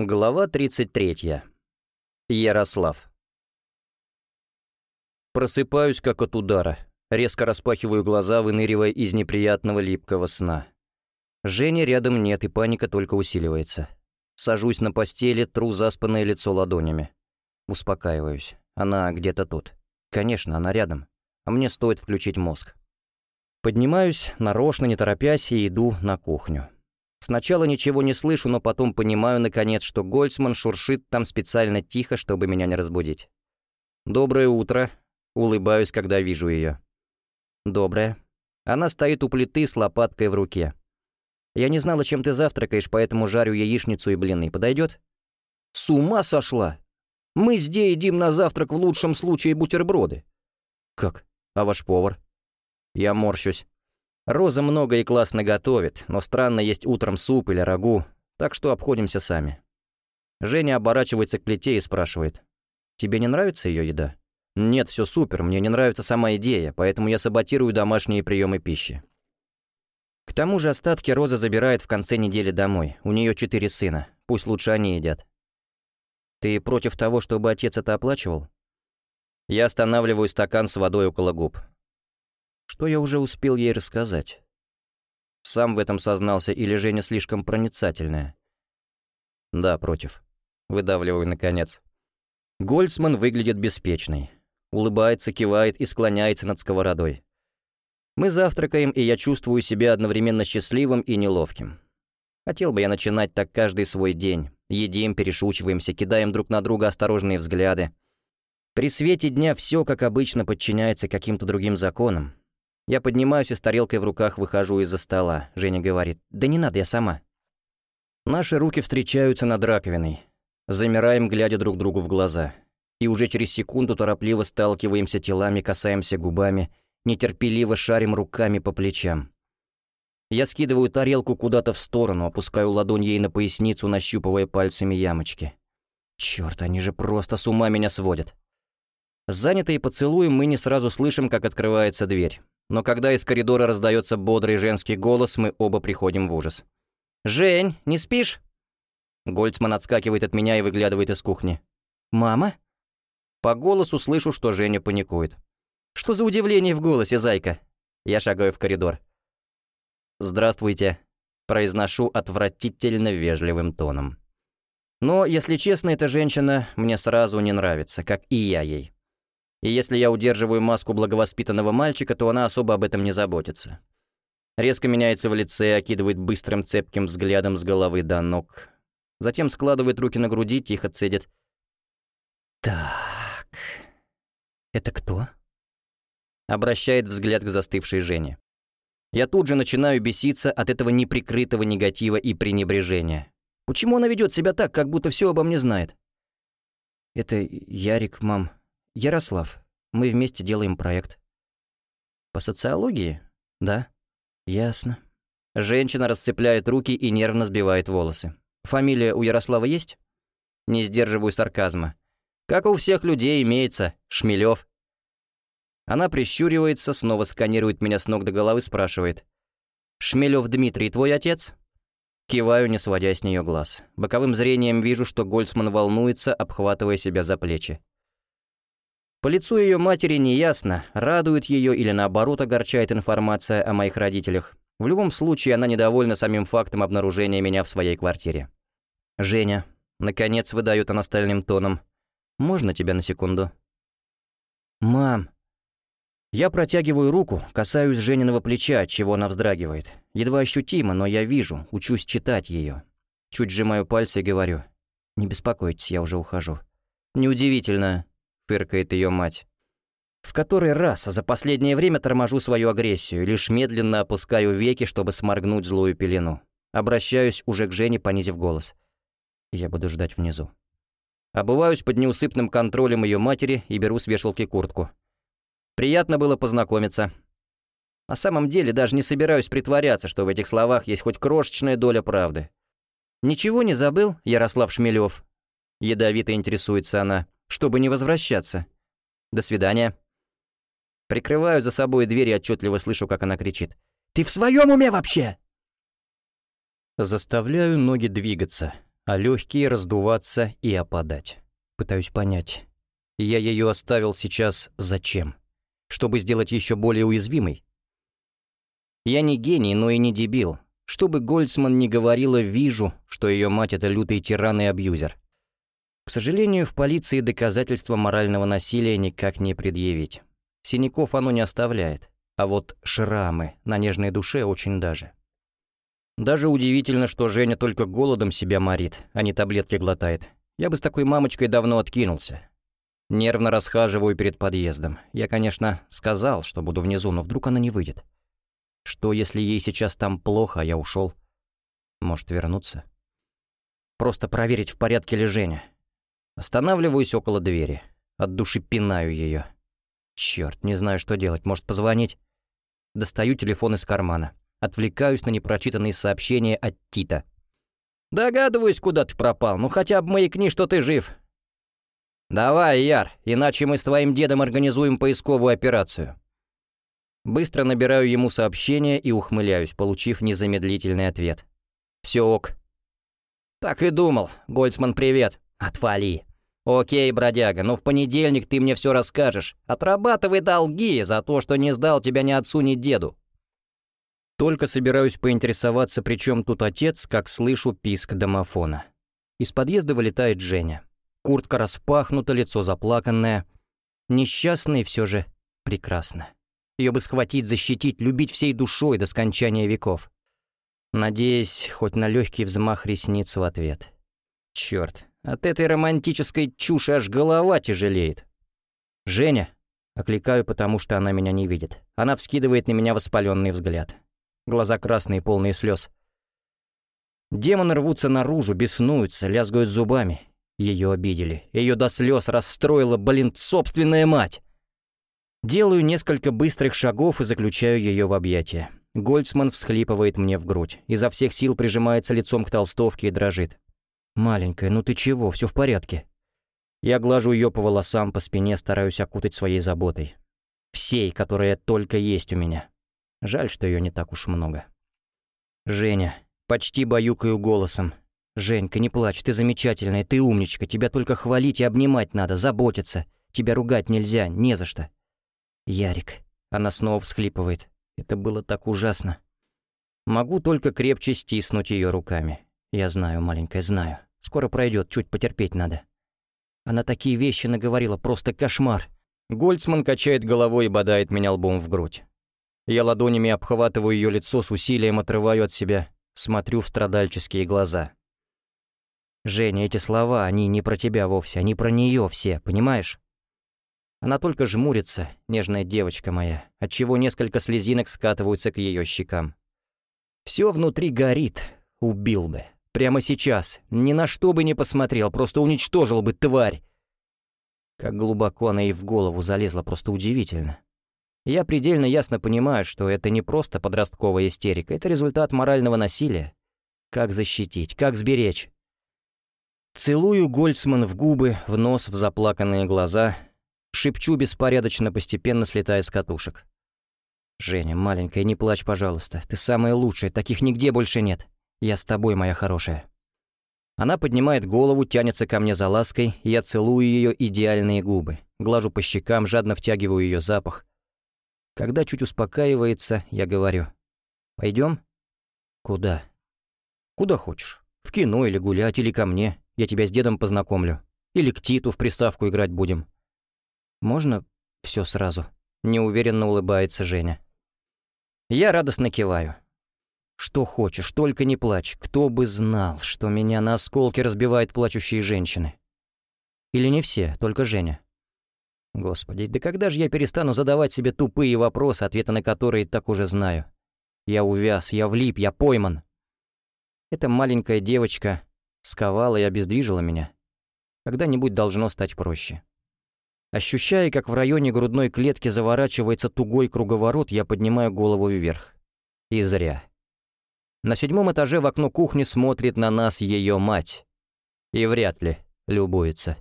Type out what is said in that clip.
Глава 33. Ярослав. Просыпаюсь как от удара. Резко распахиваю глаза, выныривая из неприятного липкого сна. Жени рядом нет, и паника только усиливается. Сажусь на постели, тру заспанное лицо ладонями. Успокаиваюсь. Она где-то тут. Конечно, она рядом. А мне стоит включить мозг. Поднимаюсь, нарочно не торопясь, и иду на кухню. Сначала ничего не слышу, но потом понимаю, наконец, что Гольцман шуршит там специально тихо, чтобы меня не разбудить. «Доброе утро», — улыбаюсь, когда вижу ее. «Доброе». Она стоит у плиты с лопаткой в руке. «Я не знала, чем ты завтракаешь, поэтому жарю яичницу и блины. Подойдет?» «С ума сошла! Мы здесь едим на завтрак в лучшем случае бутерброды». «Как? А ваш повар?» Я морщусь. Роза много и классно готовит, но странно есть утром суп или рагу, так что обходимся сами. Женя оборачивается к плите и спрашивает. «Тебе не нравится ее еда?» «Нет, все супер, мне не нравится сама идея, поэтому я саботирую домашние приемы пищи». К тому же остатки Роза забирает в конце недели домой. У нее четыре сына. Пусть лучше они едят. «Ты против того, чтобы отец это оплачивал?» Я останавливаю стакан с водой около губ. Что я уже успел ей рассказать? Сам в этом сознался или Женя слишком проницательная? Да, против. Выдавливаю наконец. Гольцман выглядит беспечный. Улыбается, кивает и склоняется над сковородой. Мы завтракаем, и я чувствую себя одновременно счастливым и неловким. Хотел бы я начинать так каждый свой день. Едим, перешучиваемся, кидаем друг на друга осторожные взгляды. При свете дня все, как обычно, подчиняется каким-то другим законам. Я поднимаюсь и с тарелкой в руках выхожу из-за стола. Женя говорит, да не надо, я сама. Наши руки встречаются над раковиной. Замираем, глядя друг другу в глаза. И уже через секунду торопливо сталкиваемся телами, касаемся губами, нетерпеливо шарим руками по плечам. Я скидываю тарелку куда-то в сторону, опускаю ладонь ей на поясницу, нащупывая пальцами ямочки. Черт, они же просто с ума меня сводят. Занятые поцелуем, мы не сразу слышим, как открывается дверь но когда из коридора раздается бодрый женский голос, мы оба приходим в ужас. «Жень, не спишь?» Гольцман отскакивает от меня и выглядывает из кухни. «Мама?» По голосу слышу, что Женя паникует. «Что за удивление в голосе, зайка?» Я шагаю в коридор. «Здравствуйте», — произношу отвратительно вежливым тоном. Но, если честно, эта женщина мне сразу не нравится, как и я ей. И если я удерживаю маску благовоспитанного мальчика, то она особо об этом не заботится. Резко меняется в лице, окидывает быстрым цепким взглядом с головы до ног. Затем складывает руки на груди, тихо цедит. «Так... Это кто?» Обращает взгляд к застывшей Жене. Я тут же начинаю беситься от этого неприкрытого негатива и пренебрежения. Почему она ведет себя так, как будто все обо мне знает? «Это Ярик, мам», «Ярослав, мы вместе делаем проект». «По социологии?» «Да». «Ясно». Женщина расцепляет руки и нервно сбивает волосы. «Фамилия у Ярослава есть?» Не сдерживаю сарказма. «Как у всех людей имеется, Шмелев». Она прищуривается, снова сканирует меня с ног до головы, спрашивает. «Шмелев Дмитрий, твой отец?» Киваю, не сводя с нее глаз. Боковым зрением вижу, что Гольцман волнуется, обхватывая себя за плечи. По лицу ее матери неясно, радует ее или наоборот огорчает информация о моих родителях. В любом случае, она недовольна самим фактом обнаружения меня в своей квартире. «Женя», — наконец выдает она стальным тоном, — «можно тебя на секунду?» «Мам». Я протягиваю руку, касаюсь Жениного плеча, чего она вздрагивает. Едва ощутимо, но я вижу, учусь читать ее. Чуть сжимаю пальцы и говорю, «Не беспокойтесь, я уже ухожу». Неудивительно, фыркает ее мать. В который раз за последнее время торможу свою агрессию, лишь медленно опускаю веки, чтобы сморгнуть злую пелену. Обращаюсь уже к Жене, понизив голос. Я буду ждать внизу. Обываюсь под неусыпным контролем ее матери и беру с вешалки куртку. Приятно было познакомиться. На самом деле даже не собираюсь притворяться, что в этих словах есть хоть крошечная доля правды. «Ничего не забыл, Ярослав Шмелев?» Ядовито интересуется она чтобы не возвращаться. До свидания. Прикрываю за собой дверь и отчетливо слышу, как она кричит. «Ты в своем уме вообще?» Заставляю ноги двигаться. а легкие раздуваться и опадать. Пытаюсь понять. Я ее оставил сейчас зачем? Чтобы сделать еще более уязвимой? Я не гений, но и не дебил. Чтобы Гольцман не говорила, вижу, что ее мать — это лютый тиран и абьюзер. К сожалению, в полиции доказательства морального насилия никак не предъявить. Синяков оно не оставляет, а вот шрамы на нежной душе очень даже. Даже удивительно, что Женя только голодом себя морит, а не таблетки глотает. Я бы с такой мамочкой давно откинулся. Нервно расхаживаю перед подъездом. Я, конечно, сказал, что буду внизу, но вдруг она не выйдет. Что, если ей сейчас там плохо, а я ушел? Может, вернуться? Просто проверить, в порядке ли Женя. Останавливаюсь около двери. От души пинаю ее. Черт, не знаю, что делать. Может, позвонить? Достаю телефон из кармана. Отвлекаюсь на непрочитанные сообщения от Тита. «Догадываюсь, куда ты пропал. Ну хотя бы маякни, что ты жив». «Давай, Яр, иначе мы с твоим дедом организуем поисковую операцию». Быстро набираю ему сообщение и ухмыляюсь, получив незамедлительный ответ. «Все ок». «Так и думал. Гольцман, привет. Отвали». «Окей, бродяга, но в понедельник ты мне все расскажешь. Отрабатывай долги за то, что не сдал тебя ни отцу, ни деду. Только собираюсь поинтересоваться, при чем тут отец, как слышу писк домофона. Из подъезда вылетает Женя. Куртка распахнута, лицо заплаканное. Несчастный все же прекрасно. Ее бы схватить, защитить, любить всей душой до скончания веков. Надеюсь, хоть на легкий взмах ресниц в ответ. Черт, от этой романтической чуши аж голова тяжелеет. «Женя!» — окликаю, потому что она меня не видит. Она вскидывает на меня воспаленный взгляд глаза красные, полные слез. Демоны рвутся наружу, беснуются, лязгают зубами. Ее обидели. Ее до слез расстроила, блин, собственная мать. Делаю несколько быстрых шагов и заключаю ее в объятия. Гольцман всхлипывает мне в грудь, изо всех сил прижимается лицом к толстовке и дрожит. «Маленькая, ну ты чего, все в порядке?» Я глажу ее по волосам, по спине, стараюсь окутать своей заботой. Всей, которая только есть у меня. Жаль, что ее не так уж много. «Женя, почти баюкаю голосом. Женька, не плачь, ты замечательная, ты умничка, тебя только хвалить и обнимать надо, заботиться. Тебя ругать нельзя, не за что». «Ярик», — она снова всхлипывает. «Это было так ужасно». Могу только крепче стиснуть ее руками. Я знаю, маленькая, знаю. Скоро пройдет, чуть потерпеть надо. Она такие вещи наговорила, просто кошмар. Гольцман качает головой и бодает меня лбом в грудь. Я ладонями обхватываю ее лицо, с усилием отрываю от себя, смотрю в страдальческие глаза. «Женя, эти слова, они не про тебя вовсе, они про нее все, понимаешь?» Она только жмурится, нежная девочка моя, отчего несколько слезинок скатываются к ее щекам. Все внутри горит, убил бы. Прямо сейчас, ни на что бы не посмотрел, просто уничтожил бы, тварь. Как глубоко она ей в голову залезла, просто удивительно. Я предельно ясно понимаю, что это не просто подростковая истерика, это результат морального насилия. Как защитить, как сберечь? Целую Гольцман в губы, в нос, в заплаканные глаза, шепчу беспорядочно, постепенно слетая с катушек. «Женя, маленькая, не плачь, пожалуйста. Ты самая лучшая, таких нигде больше нет. Я с тобой, моя хорошая». Она поднимает голову, тянется ко мне за лаской, я целую ее идеальные губы, глажу по щекам, жадно втягиваю ее запах, когда чуть успокаивается, я говорю. «Пойдем?» «Куда?» «Куда хочешь. В кино или гулять, или ко мне. Я тебя с дедом познакомлю. Или к Титу в приставку играть будем». «Можно все сразу?» Неуверенно улыбается Женя. Я радостно киваю. «Что хочешь, только не плачь. Кто бы знал, что меня на осколки разбивают плачущие женщины?» «Или не все, только Женя?» Господи, да когда же я перестану задавать себе тупые вопросы, ответы на которые так уже знаю? Я увяз, я влип, я пойман. Эта маленькая девочка сковала и обездвижила меня. Когда-нибудь должно стать проще. Ощущая, как в районе грудной клетки заворачивается тугой круговорот, я поднимаю голову вверх. И зря. На седьмом этаже в окно кухни смотрит на нас ее мать. И вряд ли любуется.